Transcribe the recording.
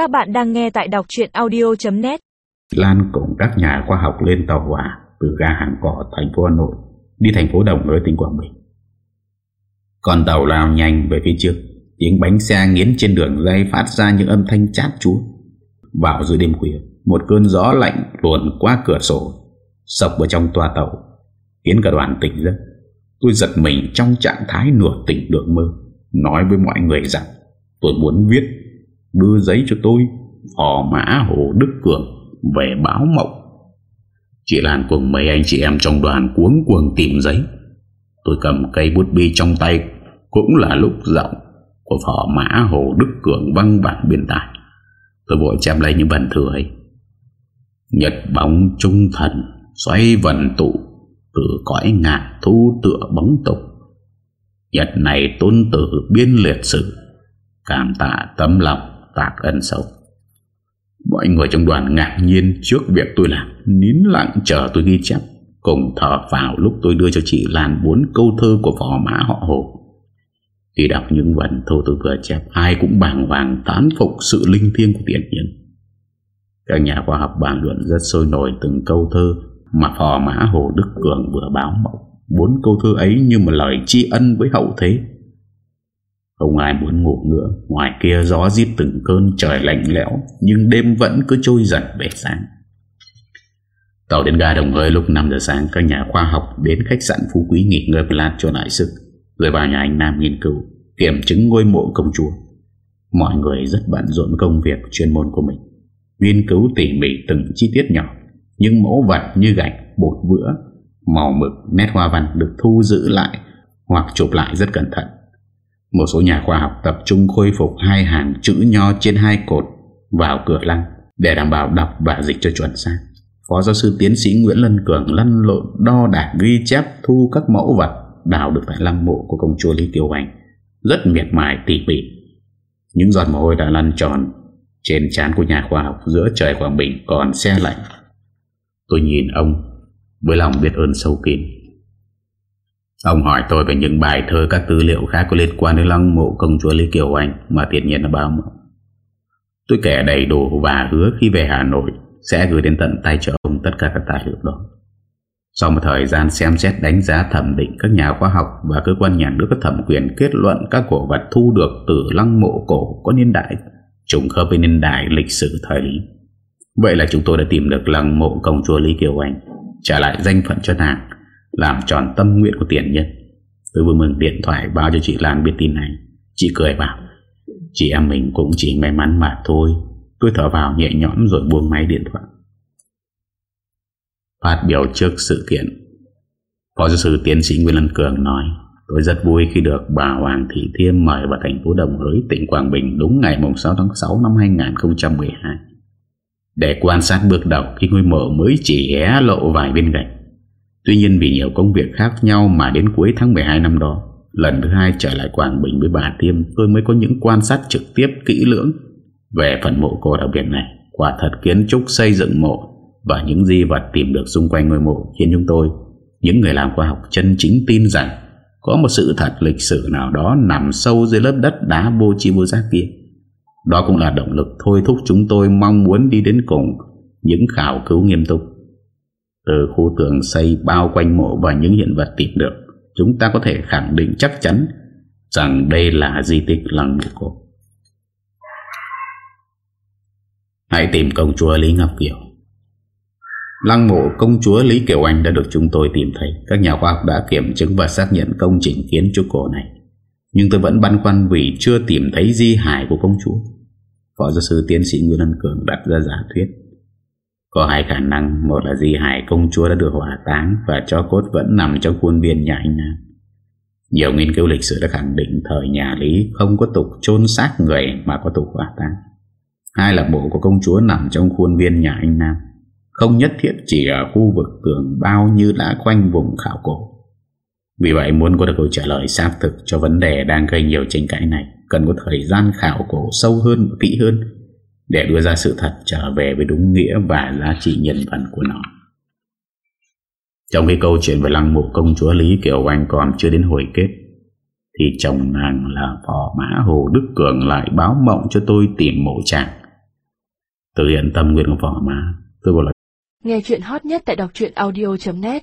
Các bạn đang nghe tại đọc chuyện audio.net Lan cùng các nhà khoa học lên tàu hỏa từ ga hàng cỏ thành phố Hà Nội đi thành phố Đồng Hới tỉnh Quảng Bình. Con tàu lao nhanh về phía trước, tiếng bánh xe nghiến trên đường dây phát ra những âm thanh chát chúa. Vào giữa đêm khuya, một cơn gió lạnh luồn qua cửa sổ, sọc vào trong toa tàu, khiến cả đoàn tỉnh giấc. Tôi giật mình trong trạng thái nửa tỉnh nửa mơ, nói với mọi người rằng tôi muốn viết đưa giấy cho tôi, phò mã Hồ Đức Cường về báo mộng. Chị Lan cùng mấy anh chị em trong đoàn cuống cuồng tìm giấy. Tôi cầm cây bút bi trong tay, cũng là lúc giọng của phò mã Hồ Đức Cường văng bản biên tài. Tôi vội chạm lấy những bản thừa ấy. Nhật bóng trung thần, xoay vần tụ, từ cõi ngạc thu tựa bóng tục. Nhật này tôn tử biên liệt sử, cảm tạ tấm lòng tạc ân sâu. Mọi người trong đoàn ngạc nhiên trước việc tôi làm, Nín lặng chờ tôi ghi chép. Cùng thở vào lúc tôi đưa cho chị Lan bốn câu thơ của phò mã họ Hồ. Khi đọc những vần thơ tôi vừa chép, Ai cũng bàng hoàng tán phục sự linh thiêng của tiền nhân. Các nhà khoa học bàn luận rất sôi nổi từng câu thơ Mà phò mã Hồ Đức Cường vừa báo mộng Bốn câu thơ ấy như một lời tri ân với hậu thế không ai muốn ngủ nữa. Ngoài kia gió giết từng cơn trời lạnh lẽo Nhưng đêm vẫn cứ trôi dần về sáng. Tàu đến ga đồng hơi lúc 5 giờ sáng Các nhà khoa học đến khách sạn Phú Quý nghỉ ngơi và lát cho lại sức Rồi vào nhà anh Nam nghiên cứu Kiểm chứng ngôi mộ công chúa. Mọi người rất bận rộn công việc chuyên môn của mình. Nghiên cứu tỉ mỉ từng chi tiết nhỏ Những mẫu vật như gạch, bột vữa Màu mực, nét hoa văn được thu giữ lại Hoặc chụp lại rất cẩn thận một số nhà khoa học tập trung khôi phục hai hàng chữ nho trên hai cột vào cửa lăng để đảm bảo đọc và dịch cho chuẩn xác. Phó giáo sư tiến sĩ Nguyễn Lân Cường lăn lộn đo đạc ghi chép thu các mẫu vật đào được tại lăng mộ của công chúa Lý Tiểu Hoành Rất miệt mài, tỉ mỉ. Những giọt mồ hôi đã lăn tròn trên trán của nhà khoa học giữa trời Quảng Bình còn xe lạnh. Tôi nhìn ông với lòng biết ơn sâu kín. Ông hỏi tôi về những bài thơ các tư liệu khác có liên quan đến lăng mộ công chúa Lý Kiều Anh mà tiện nhiên là báo mộng. Tôi kể đầy đủ và hứa khi về Hà Nội sẽ gửi đến tận tay cho ông tất cả các tài liệu đó. Sau một thời gian xem xét đánh giá thẩm định, các nhà khoa học và cơ quan nhà nước có thẩm quyền kết luận các cổ vật thu được từ lăng mộ cổ có niên đại, trùng khớp với niên đại lịch sử thời Lý. Vậy là chúng tôi đã tìm được lăng mộ công chúa Lý Kiều Anh trả lại danh phận cho nàng làm tròn tâm nguyện của tiền nhân. Tôi vừa mừng điện thoại báo cho chị Lan biết tin này. Chị cười bảo Chị em mình cũng chỉ may mắn mà thôi. Tôi thở vào nhẹ nhõm rồi buông máy điện thoại. Phát biểu trước sự kiện Phó giáo sư tiến sĩ Nguyễn Lân Cường nói Tôi rất vui khi được bà Hoàng Thị Thiêm mời vào thành phố Đồng Hới, tỉnh Quảng Bình đúng ngày 6 tháng 6 năm 2012 để quan sát bước đầu khi ngôi mộ mới chỉ hé lộ vài viên gạch. Tuy nhiên vì nhiều công việc khác nhau mà đến cuối tháng 12 năm đó, lần thứ hai trở lại Quảng Bình với bà Tiêm, tôi mới có những quan sát trực tiếp kỹ lưỡng về phần mộ cô đặc biệt này. Quả thật kiến trúc xây dựng mộ và những di vật tìm được xung quanh ngôi mộ khiến chúng tôi, những người làm khoa học chân chính tin rằng có một sự thật lịch sử nào đó nằm sâu dưới lớp đất đá vô chi vô giác kia. Đó cũng là động lực thôi thúc chúng tôi mong muốn đi đến cùng những khảo cứu nghiêm túc. Từ khu tường xây bao quanh mộ và những hiện vật tìm được, Chúng ta có thể khẳng định chắc chắn Rằng đây là di tích lăng mộ cổ Hãy tìm công chúa Lý Ngọc Kiều. Lăng mộ công chúa Lý Kiều Anh đã được chúng tôi tìm thấy. Các nhà khoa học đã kiểm chứng và xác nhận công trình kiến trúc cổ này. Nhưng tôi vẫn băn khoăn vì chưa tìm thấy di hài của công chúa. Phó giáo sư tiến sĩ Nguyễn Ân Cường đặt ra giả thuyết có hai khả năng, Một là di hải công chúa đã được hỏa táng Và cho cốt vẫn nằm trong khuôn viên nhà anh Nam. Nhiều nghiên cứu lịch sử đã khẳng định Thời nhà Lý không có tục chôn xác người Mà có tục hỏa táng. Hai là bộ của công chúa nằm trong khuôn viên nhà anh Nam, Không nhất thiết chỉ ở khu vực tường bao như đã quanh vùng khảo cổ. Vì vậy muốn có được câu trả lời xác thực cho vấn đề đang gây nhiều tranh cãi này, Cần có thời gian khảo cổ sâu hơn và kỹ hơn để đưa ra sự thật trở về với đúng nghĩa và giá trị nhân văn của nó. Trong cái câu chuyện về lăng mộ công chúa Lý Kiều Anh còn chưa đến hồi kết, thì chồng nàng là phò mã Hồ Đức Cường lại báo mộng cho tôi tìm mộ chàng Từ hiện tâm nguyện của phò mã, tôi gọi là Nghe chuyện hot nhất tại đọc truyện audio.net